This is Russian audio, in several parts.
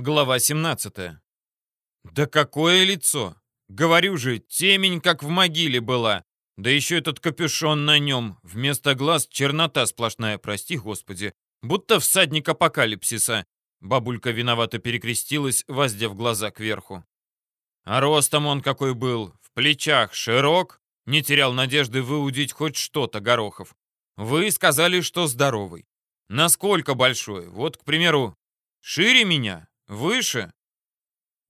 Глава 17. Да какое лицо! Говорю же, темень как в могиле была. Да еще этот капюшон на нем. Вместо глаз чернота сплошная, прости господи. Будто всадник апокалипсиса. Бабулька виновато перекрестилась, воздев глаза кверху. А ростом он какой был, в плечах широк, не терял надежды выудить хоть что-то, Горохов. Вы сказали, что здоровый. Насколько большой? Вот, к примеру, шире меня? Выше?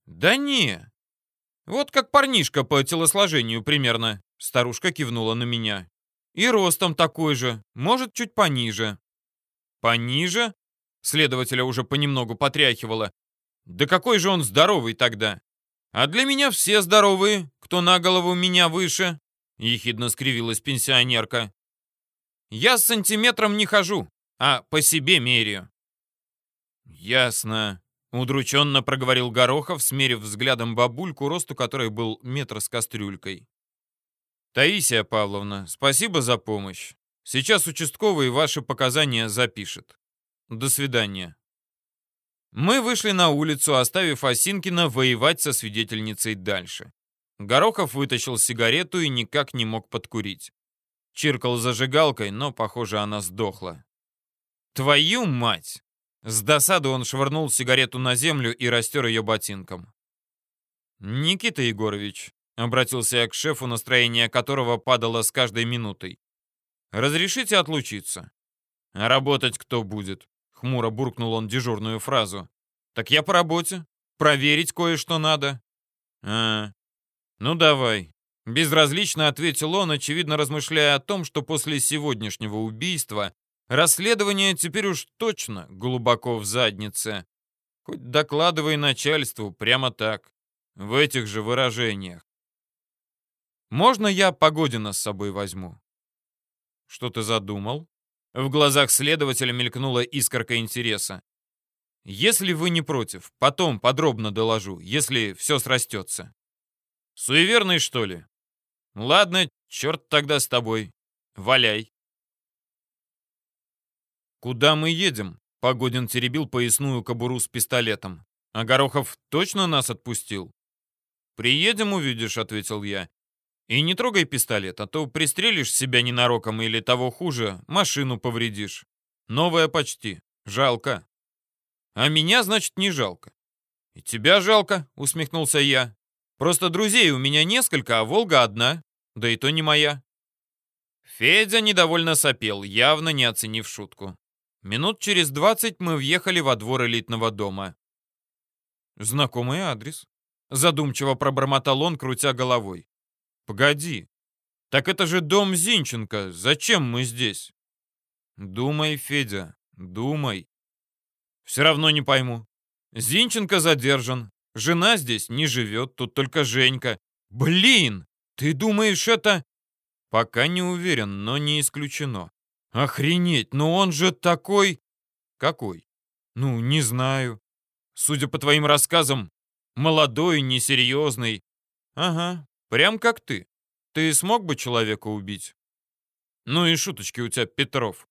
Да не. Вот как парнишка по телосложению примерно. Старушка кивнула на меня. И ростом такой же, может, чуть пониже. Пониже? Следователя уже понемногу потряхивала. Да какой же он здоровый тогда? А для меня все здоровые, кто на голову меня выше. Ехидно скривилась пенсионерка. Я с сантиметром не хожу, а по себе меряю. Ясно. Удрученно проговорил Горохов, смерив взглядом бабульку, росту которой был метр с кастрюлькой. «Таисия Павловна, спасибо за помощь. Сейчас участковый ваши показания запишет. До свидания». Мы вышли на улицу, оставив Осинкина воевать со свидетельницей дальше. Горохов вытащил сигарету и никак не мог подкурить. Чиркал зажигалкой, но, похоже, она сдохла. «Твою мать!» С досады он швырнул сигарету на землю и растер ее ботинком. «Никита Егорович», — обратился я к шефу, настроение которого падало с каждой минутой. «Разрешите отлучиться?» «А работать кто будет?» — хмуро буркнул он дежурную фразу. «Так я по работе. Проверить кое-что надо». «А, ну давай». Безразлично ответил он, очевидно размышляя о том, что после сегодняшнего убийства Расследование теперь уж точно глубоко в заднице. Хоть докладывай начальству прямо так, в этих же выражениях. Можно я Погодина с собой возьму? Что ты задумал? В глазах следователя мелькнула искорка интереса. Если вы не против, потом подробно доложу, если все срастется. Суеверный, что ли? Ладно, черт тогда с тобой. Валяй. «Куда мы едем?» — Погодин теребил поясную кобуру с пистолетом. «А Горохов точно нас отпустил?» «Приедем, увидишь», — ответил я. «И не трогай пистолет, а то пристрелишь себя ненароком или, того хуже, машину повредишь. Новая почти. Жалко». «А меня, значит, не жалко». «И тебя жалко», — усмехнулся я. «Просто друзей у меня несколько, а Волга одна. Да и то не моя». Федя недовольно сопел, явно не оценив шутку. Минут через двадцать мы въехали во двор элитного дома. Знакомый адрес. Задумчиво пробормотал он, крутя головой. Погоди. Так это же дом Зинченко. Зачем мы здесь? Думай, Федя, думай. Все равно не пойму. Зинченко задержан. Жена здесь не живет, тут только Женька. Блин, ты думаешь это... Пока не уверен, но не исключено. Охренеть, но он же такой... Какой? Ну, не знаю. Судя по твоим рассказам, молодой, несерьезный. Ага, прям как ты. Ты смог бы человека убить? Ну и шуточки у тебя, Петров.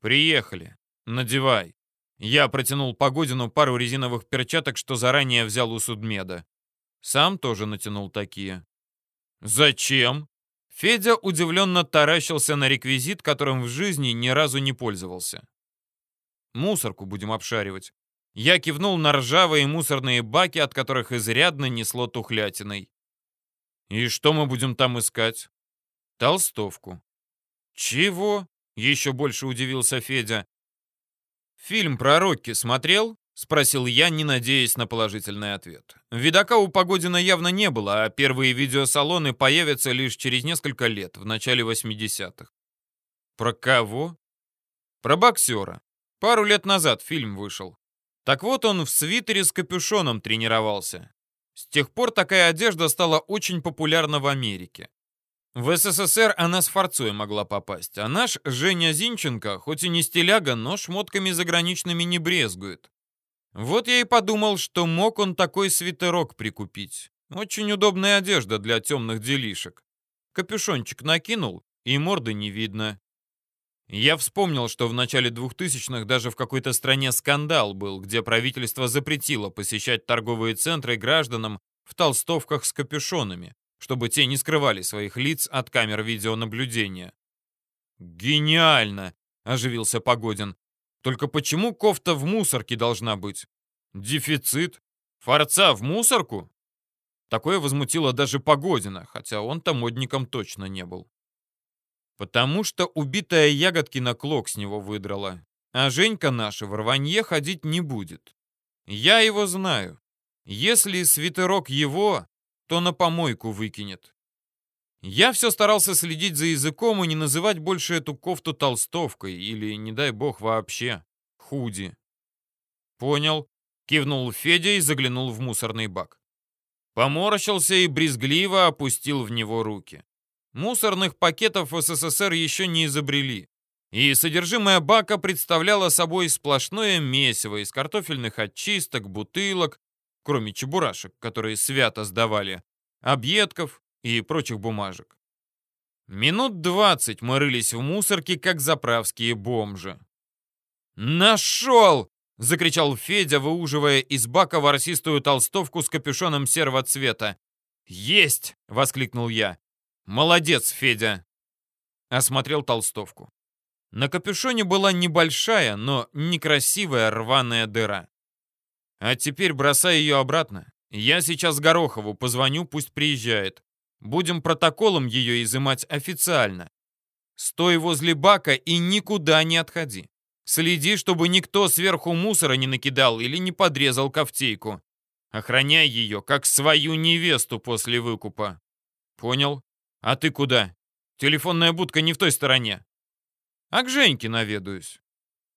Приехали. Надевай. Я протянул Погодину пару резиновых перчаток, что заранее взял у судмеда. Сам тоже натянул такие. «Зачем?» Федя удивленно таращился на реквизит, которым в жизни ни разу не пользовался. «Мусорку будем обшаривать». Я кивнул на ржавые мусорные баки, от которых изрядно несло тухлятиной. «И что мы будем там искать?» «Толстовку». «Чего?» — еще больше удивился Федя. «Фильм про Рокки смотрел?» — спросил я, не надеясь на положительный ответ. Видака у Погодина явно не было, а первые видеосалоны появятся лишь через несколько лет, в начале 80-х. Про кого? Про боксера. Пару лет назад фильм вышел. Так вот он в свитере с капюшоном тренировался. С тех пор такая одежда стала очень популярна в Америке. В СССР она с форцой могла попасть, а наш Женя Зинченко, хоть и не стиляга, но шмотками заграничными не брезгует. Вот я и подумал, что мог он такой свитерок прикупить. Очень удобная одежда для темных делишек. Капюшончик накинул, и морды не видно. Я вспомнил, что в начале 2000-х даже в какой-то стране скандал был, где правительство запретило посещать торговые центры гражданам в толстовках с капюшонами, чтобы те не скрывали своих лиц от камер видеонаблюдения. «Гениально!» — оживился Погодин. «Только почему кофта в мусорке должна быть? Дефицит? Форца в мусорку?» Такое возмутило даже Погодина, хотя он-то модником точно не был. Потому что убитая Ягодкина клок с него выдрала, а Женька наша в рванье ходить не будет. Я его знаю. Если свитерок его, то на помойку выкинет. Я все старался следить за языком и не называть больше эту кофту толстовкой или, не дай бог, вообще худи. «Понял», — кивнул Федя и заглянул в мусорный бак. Поморщился и брезгливо опустил в него руки. Мусорных пакетов в СССР еще не изобрели, и содержимое бака представляло собой сплошное месиво из картофельных очисток, бутылок, кроме чебурашек, которые свято сдавали, объедков и прочих бумажек. Минут двадцать мы рылись в мусорке, как заправские бомжи. «Нашел!» — закричал Федя, выуживая из бака ворсистую толстовку с капюшоном серого цвета. «Есть!» — воскликнул я. «Молодец, Федя!» Осмотрел толстовку. На капюшоне была небольшая, но некрасивая рваная дыра. А теперь бросай ее обратно. Я сейчас Горохову позвоню, пусть приезжает. Будем протоколом ее изымать официально. Стой возле бака и никуда не отходи. Следи, чтобы никто сверху мусора не накидал или не подрезал ковтейку. Охраняй ее, как свою невесту после выкупа. Понял? А ты куда? Телефонная будка не в той стороне. А к Женьке наведаюсь.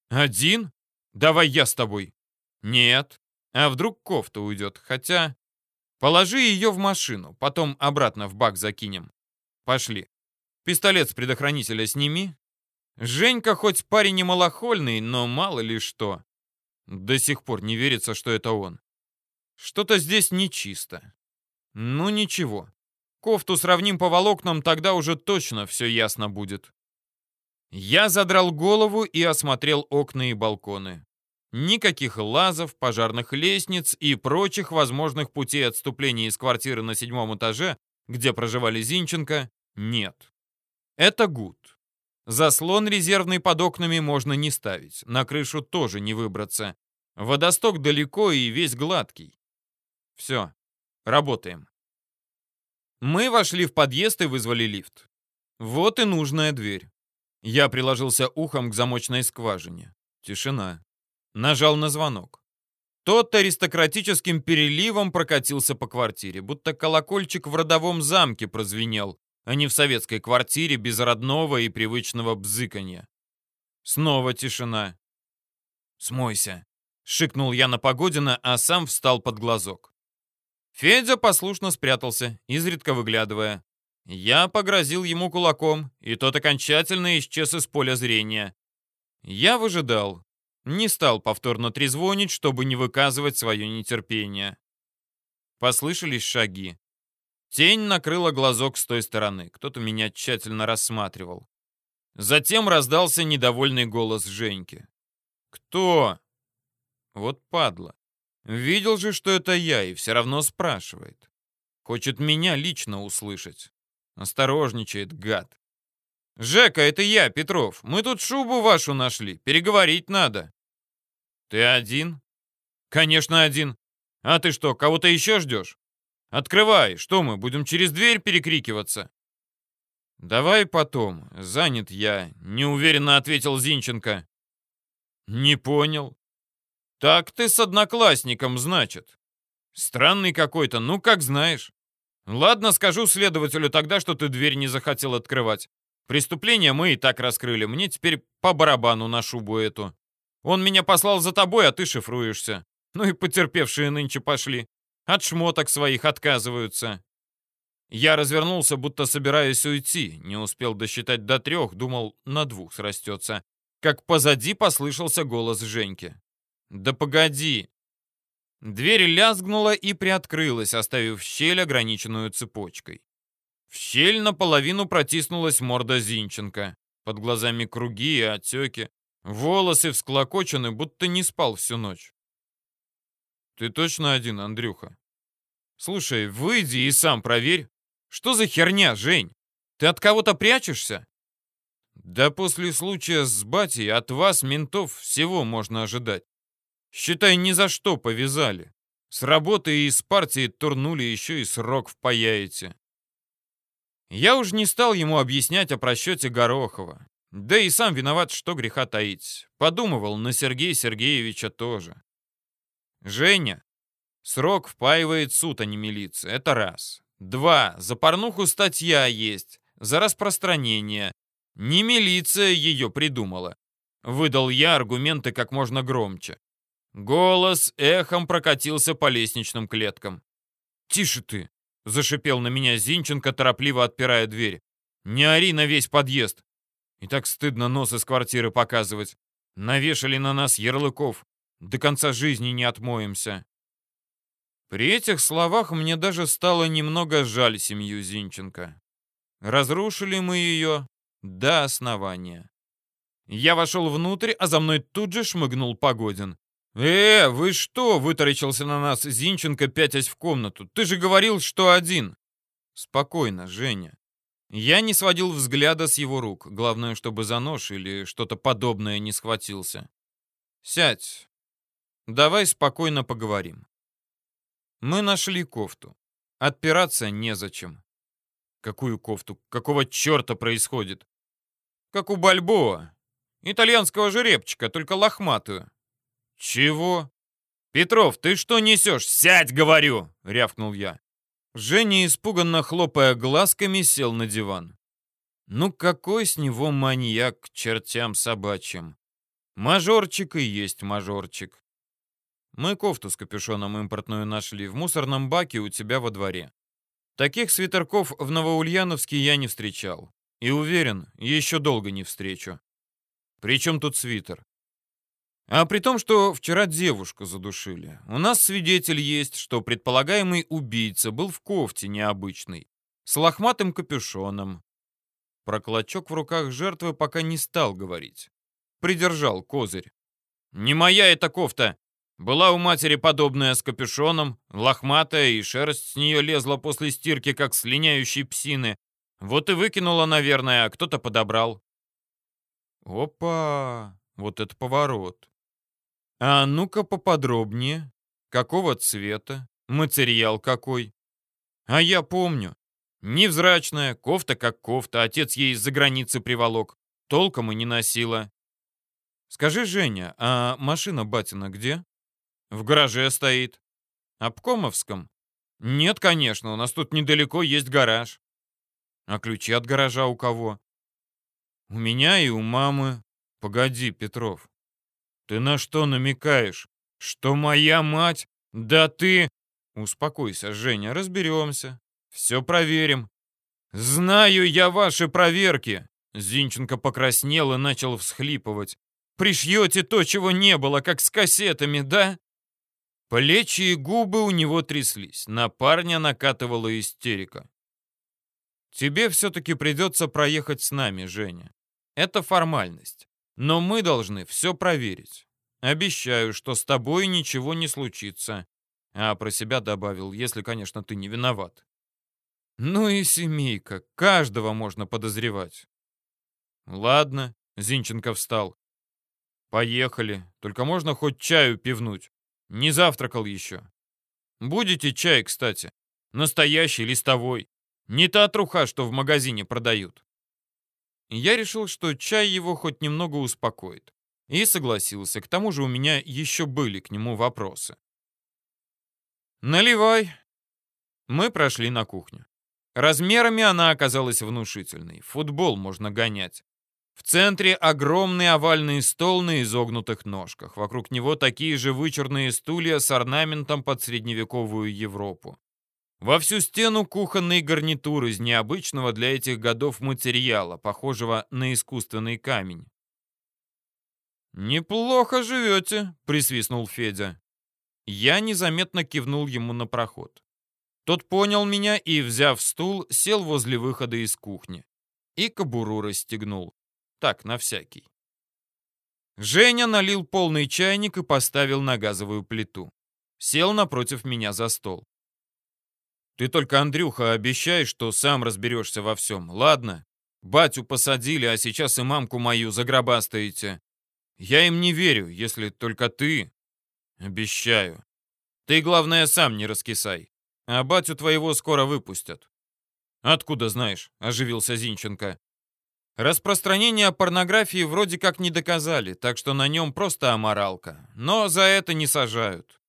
Один? Давай я с тобой. Нет. А вдруг кофта уйдет? Хотя... Положи ее в машину, потом обратно в бак закинем. Пошли. Пистолет с предохранителя сними. Женька хоть парень и малохольный, но мало ли что. До сих пор не верится, что это он. Что-то здесь нечисто. Ну ничего. Кофту сравним по волокнам, тогда уже точно все ясно будет. Я задрал голову и осмотрел окна и балконы. Никаких лазов, пожарных лестниц и прочих возможных путей отступления из квартиры на седьмом этаже, где проживали Зинченко, нет. Это гуд. Заслон резервный под окнами можно не ставить, на крышу тоже не выбраться. Водосток далеко и весь гладкий. Все, работаем. Мы вошли в подъезд и вызвали лифт. Вот и нужная дверь. Я приложился ухом к замочной скважине. Тишина. Нажал на звонок. Тот аристократическим переливом прокатился по квартире, будто колокольчик в родовом замке прозвенел, а не в советской квартире без родного и привычного бзыканья. Снова тишина. «Смойся», — шикнул я на Погодина, а сам встал под глазок. Федя послушно спрятался, изредка выглядывая. Я погрозил ему кулаком, и тот окончательно исчез из поля зрения. Я выжидал. Не стал повторно трезвонить, чтобы не выказывать свое нетерпение. Послышались шаги. Тень накрыла глазок с той стороны. Кто-то меня тщательно рассматривал. Затем раздался недовольный голос Женьки. «Кто?» Вот падла. Видел же, что это я, и все равно спрашивает. Хочет меня лично услышать. Осторожничает, гад. «Жека, это я, Петров. Мы тут шубу вашу нашли. Переговорить надо». «Ты один?» «Конечно, один. А ты что, кого-то еще ждешь? Открывай. Что мы, будем через дверь перекрикиваться?» «Давай потом. Занят я», — неуверенно ответил Зинченко. «Не понял. «Так ты с одноклассником, значит?» «Странный какой-то, ну как знаешь». «Ладно, скажу следователю тогда, что ты дверь не захотел открывать. Преступление мы и так раскрыли, мне теперь по барабану на шубу эту. Он меня послал за тобой, а ты шифруешься. Ну и потерпевшие нынче пошли. От шмоток своих отказываются». Я развернулся, будто собираясь уйти. Не успел досчитать до трех, думал, на двух срастется. Как позади послышался голос Женьки. «Да погоди!» Дверь лязгнула и приоткрылась, оставив щель, ограниченную цепочкой. В щель наполовину протиснулась морда Зинченко. Под глазами круги и отеки. Волосы всклокочены, будто не спал всю ночь. Ты точно один, Андрюха? Слушай, выйди и сам проверь. Что за херня, Жень? Ты от кого-то прячешься? Да после случая с батей от вас, ментов, всего можно ожидать. Считай, ни за что повязали. С работы и из партии турнули, еще и срок впаяете. Я уж не стал ему объяснять о просчете Горохова. Да и сам виноват, что греха таить. Подумывал на Сергея Сергеевича тоже. Женя, срок впаивает суд, а не милиция. Это раз. Два. За порнуху статья есть. За распространение. Не милиция ее придумала. Выдал я аргументы как можно громче. Голос эхом прокатился по лестничным клеткам. «Тише ты!» — зашипел на меня Зинченко, торопливо отпирая дверь. «Не ори на весь подъезд! И так стыдно нос из квартиры показывать. Навешали на нас ярлыков. До конца жизни не отмоемся». При этих словах мне даже стало немного жаль семью Зинченко. Разрушили мы ее до основания. Я вошел внутрь, а за мной тут же шмыгнул Погодин. «Э, вы что?» — вытаращился на нас Зинченко, пятясь в комнату. «Ты же говорил, что один!» «Спокойно, Женя». Я не сводил взгляда с его рук. Главное, чтобы за нож или что-то подобное не схватился. «Сядь. Давай спокойно поговорим». Мы нашли кофту. Отпираться незачем. Какую кофту? Какого черта происходит? Как у Бальбоа. Итальянского жеребчика, только лохматую. «Чего?» «Петров, ты что несешь? Сядь, говорю!» — рявкнул я. Женя, испуганно хлопая глазками, сел на диван. «Ну какой с него маньяк к чертям собачьим? Мажорчик и есть мажорчик. Мы кофту с капюшоном импортную нашли в мусорном баке у тебя во дворе. Таких свитерков в Новоульяновске я не встречал. И уверен, еще долго не встречу. Причем тут свитер? А при том, что вчера девушку задушили. У нас свидетель есть, что предполагаемый убийца был в кофте необычной, с лохматым капюшоном. Про клочок в руках жертвы пока не стал говорить. Придержал козырь. «Не моя эта кофта!» Была у матери подобная с капюшоном, лохматая, и шерсть с нее лезла после стирки, как с линяющей псины. Вот и выкинула, наверное, а кто-то подобрал. Опа! Вот это поворот. А ну-ка поподробнее. Какого цвета? Материал какой? А я помню. Невзрачная, кофта как кофта, отец ей из-за границы приволок. Толком и не носила. Скажи, Женя, а машина батина где? В гараже стоит. Обкомовском? Нет, конечно, у нас тут недалеко есть гараж. А ключи от гаража у кого? У меня и у мамы. Погоди, Петров. «Ты на что намекаешь? Что моя мать? Да ты...» «Успокойся, Женя, разберемся. Все проверим». «Знаю я ваши проверки!» Зинченко покраснел и начал всхлипывать. «Пришьете то, чего не было, как с кассетами, да?» Плечи и губы у него тряслись. На парня накатывала истерика. «Тебе все-таки придется проехать с нами, Женя. Это формальность. Но мы должны все проверить. Обещаю, что с тобой ничего не случится. А про себя добавил, если, конечно, ты не виноват. Ну и семейка, каждого можно подозревать. Ладно, Зинченко встал. Поехали, только можно хоть чаю пивнуть. Не завтракал еще. Будете чай, кстати. Настоящий, листовой. Не та труха, что в магазине продают. Я решил, что чай его хоть немного успокоит. И согласился, к тому же у меня еще были к нему вопросы. «Наливай». Мы прошли на кухню. Размерами она оказалась внушительной. Футбол можно гонять. В центре огромный овальный стол на изогнутых ножках. Вокруг него такие же вычурные стулья с орнаментом под средневековую Европу. Во всю стену кухонный гарнитур из необычного для этих годов материала, похожего на искусственный камень. «Неплохо живете», — присвистнул Федя. Я незаметно кивнул ему на проход. Тот понял меня и, взяв стул, сел возле выхода из кухни. И кобуру расстегнул. Так, на всякий. Женя налил полный чайник и поставил на газовую плиту. Сел напротив меня за стол. Ты только, Андрюха, обещай, что сам разберешься во всем, ладно? Батю посадили, а сейчас и мамку мою загробастаете. Я им не верю, если только ты. Обещаю. Ты, главное, сам не раскисай. А батю твоего скоро выпустят. Откуда знаешь? Оживился Зинченко. Распространение порнографии вроде как не доказали, так что на нем просто аморалка. Но за это не сажают.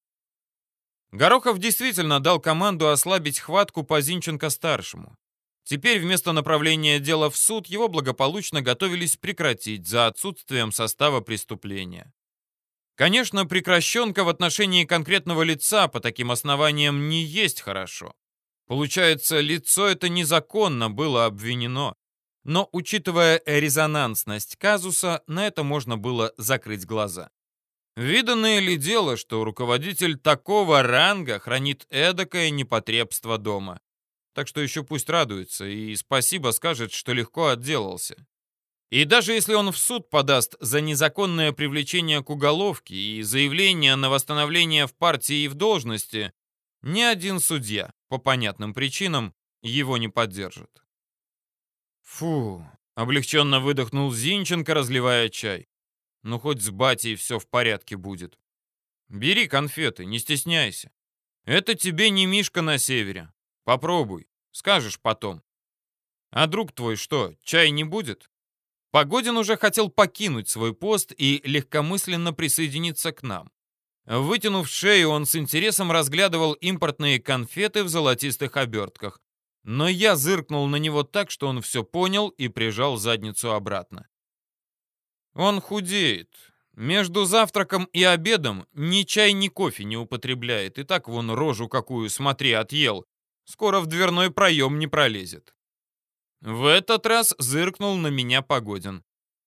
Горохов действительно дал команду ослабить хватку по Зинченко-старшему. Теперь вместо направления дела в суд его благополучно готовились прекратить за отсутствием состава преступления. Конечно, прекращенка в отношении конкретного лица по таким основаниям не есть хорошо. Получается, лицо это незаконно было обвинено. Но, учитывая резонансность казуса, на это можно было закрыть глаза. Виданное ли дело, что руководитель такого ранга хранит эдакое непотребство дома? Так что еще пусть радуется и спасибо скажет, что легко отделался. И даже если он в суд подаст за незаконное привлечение к уголовке и заявление на восстановление в партии и в должности, ни один судья, по понятным причинам, его не поддержит. Фу, облегченно выдохнул Зинченко, разливая чай. Ну, хоть с батей все в порядке будет. Бери конфеты, не стесняйся. Это тебе не Мишка на севере. Попробуй, скажешь потом. А друг твой что, чай не будет? Погодин уже хотел покинуть свой пост и легкомысленно присоединиться к нам. Вытянув шею, он с интересом разглядывал импортные конфеты в золотистых обертках. Но я зыркнул на него так, что он все понял и прижал задницу обратно. Он худеет. Между завтраком и обедом ни чай, ни кофе не употребляет. И так вон рожу какую, смотри, отъел. Скоро в дверной проем не пролезет. В этот раз зыркнул на меня Погодин.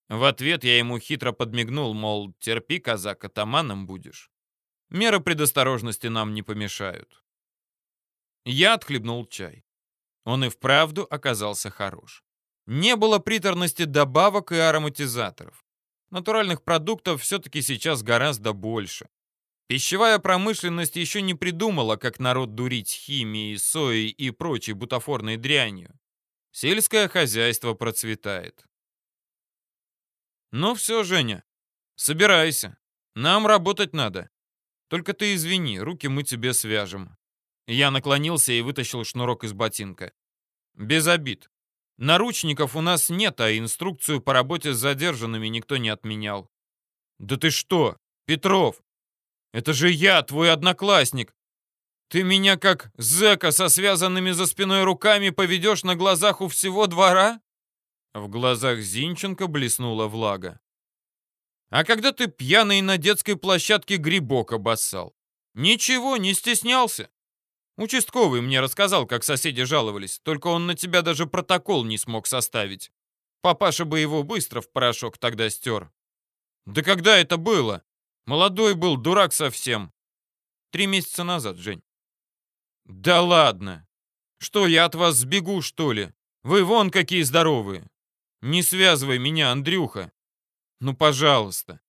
В ответ я ему хитро подмигнул, мол, терпи, казак, атаманом будешь. Меры предосторожности нам не помешают. Я отхлебнул чай. Он и вправду оказался хорош. Не было приторности добавок и ароматизаторов. Натуральных продуктов все-таки сейчас гораздо больше. Пищевая промышленность еще не придумала, как народ дурить химией, соей и прочей бутафорной дрянью. Сельское хозяйство процветает. Ну все, Женя, собирайся. Нам работать надо. Только ты извини, руки мы тебе свяжем. Я наклонился и вытащил шнурок из ботинка. Без обид. Наручников у нас нет, а инструкцию по работе с задержанными никто не отменял. Да ты что, Петров? Это же я, твой одноклассник. Ты меня как зэка со связанными за спиной руками поведешь на глазах у всего двора? В глазах Зинченко блеснула влага. А когда ты пьяный на детской площадке грибок обоссал? Ничего, не стеснялся. Участковый мне рассказал, как соседи жаловались, только он на тебя даже протокол не смог составить. Папаша бы его быстро в порошок тогда стер. Да когда это было? Молодой был, дурак совсем. Три месяца назад, Жень. Да ладно. Что, я от вас сбегу, что ли? Вы вон какие здоровые. Не связывай меня, Андрюха. Ну, пожалуйста.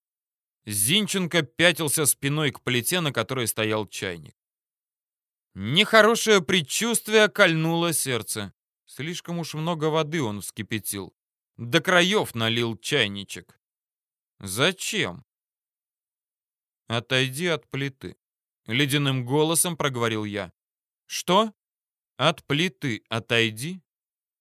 Зинченко пятился спиной к плите, на которой стоял чайник. Нехорошее предчувствие кольнуло сердце. Слишком уж много воды он вскипятил. До краев налил чайничек. Зачем? Отойди от плиты. Ледяным голосом проговорил я. Что? От плиты отойди.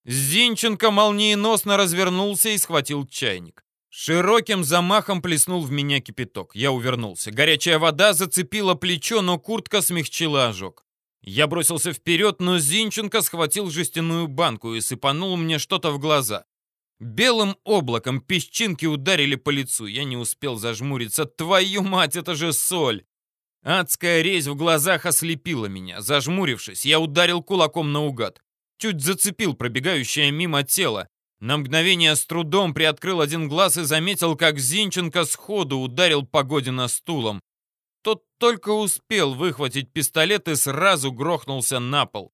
Зинченко молниеносно развернулся и схватил чайник. Широким замахом плеснул в меня кипяток. Я увернулся. Горячая вода зацепила плечо, но куртка смягчила ожог. Я бросился вперед, но Зинченко схватил жестяную банку и сыпанул мне что-то в глаза. Белым облаком песчинки ударили по лицу. Я не успел зажмуриться. Твою мать, это же соль! Адская резь в глазах ослепила меня. Зажмурившись, я ударил кулаком наугад. Чуть зацепил пробегающее мимо тело. На мгновение с трудом приоткрыл один глаз и заметил, как Зинченко сходу ударил Погодина стулом. Тот только успел выхватить пистолет и сразу грохнулся на пол.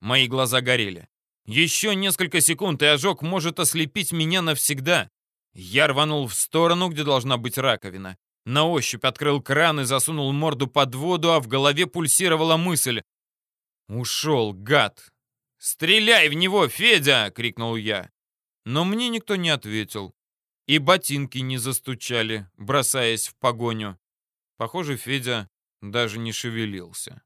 Мои глаза горели. Еще несколько секунд, и ожог может ослепить меня навсегда. Я рванул в сторону, где должна быть раковина. На ощупь открыл кран и засунул морду под воду, а в голове пульсировала мысль. «Ушел, гад!» «Стреляй в него, Федя!» — крикнул я. Но мне никто не ответил. И ботинки не застучали, бросаясь в погоню. Похоже, Федя даже не шевелился.